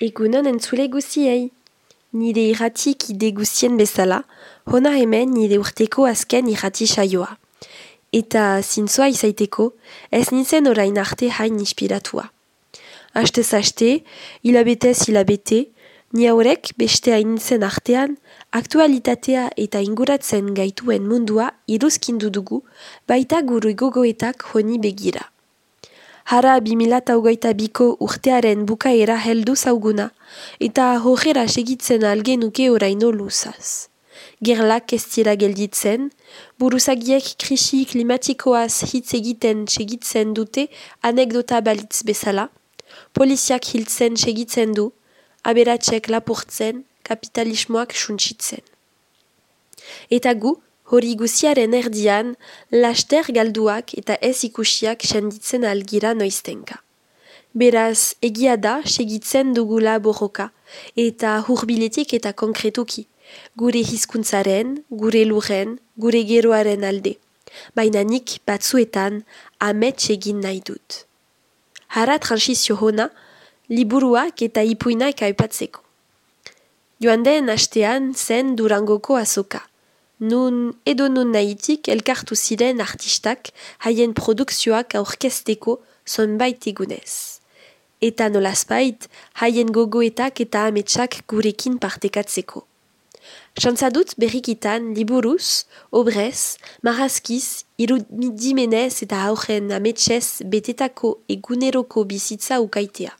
Egunon entzule guziei. Nire irratik ide guzien bezala, hona hemen nire urteko azken irrati saioa. Eta zintzoa izaiteko, ez nintzen orain arte hain inspiratua. Aste zaste, hilabetez hilabete, ni haurek beste hain nintzen artean, aktualitatea eta inguratzen gaituen mundua iruzkindu dugu, baita guru gogoetak honi begira. Hara bimilata hogeita biko urtearen bukaera heldu zauguna, eta hojera segitzen algenuke oraino luzaz. Gerlak ez dira gelditzen, buruzagiek krisi klimatikoaz hitz egiten segitzen dute anekdota balitz bezala, poliziak hiltzen segitzen du, aberatsek lapurtzen, kapitalismoak suntsitzen. Eta gu, hori guziaren erdian, laster galduak eta ez ikusiak senditzen algira noiztenka. Beraz, egia da segitzen dugula borroka, eta hurbiletik eta konkretuki, gure hizkuntzaren, gure lurren, gure geroaren alde. Baina nik batzuetan amets egin nahi dut. Hara transizio hona, liburuak eta ipuinak aipatzeko. Joan den hastean zen durangoko azoka nun edo nun nahitik elkartu ziren artistak haien produkzioak aurkesteko zonbait egunez. Eta nolazbait, haien gogoetak eta ametsak gurekin partekatzeko. Chantzadut berrikitan liburuz, obrez, marazkiz, irudimenez eta aurren ametsez betetako eguneroko bizitza ukaitea.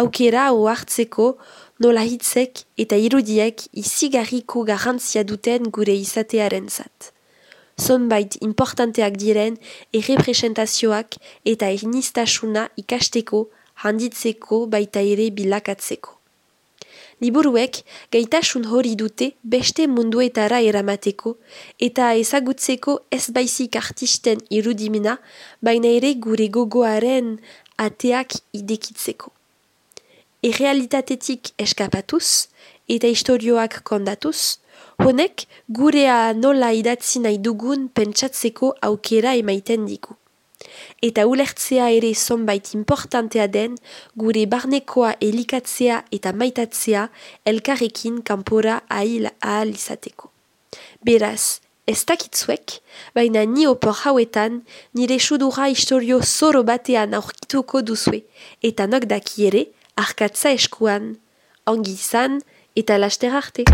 Aukera oartzeko nola hitzek eta irudiek izigarriko garantzia duten gure izatearen zat. Zonbait importanteak diren errepresentazioak eta ernistasuna ikasteko, handitzeko baita ere bilakatzeko. Liburuek gaitasun hori dute beste munduetara eramateko eta ezagutzeko ez baizik artisten irudimena, baina ere gure gogoaren ateak idekitzeko errealitatetik eskapatuz eta istorioak kondatuz, honek gurea nola idatzi nahi dugun pentsatzeko aukera emaiten digu. Eta ulertzea ere zonbait importantea den gure barnekoa elikatzea eta maitatzea elkarrekin kanpora ahil ahal izateko. Beraz, ez dakitzuek, baina ni opor hauetan nire sudura historio zoro batean aurkituko duzue, eta nok daki ere, arkatza eskuan, ongi izan eta laster arte.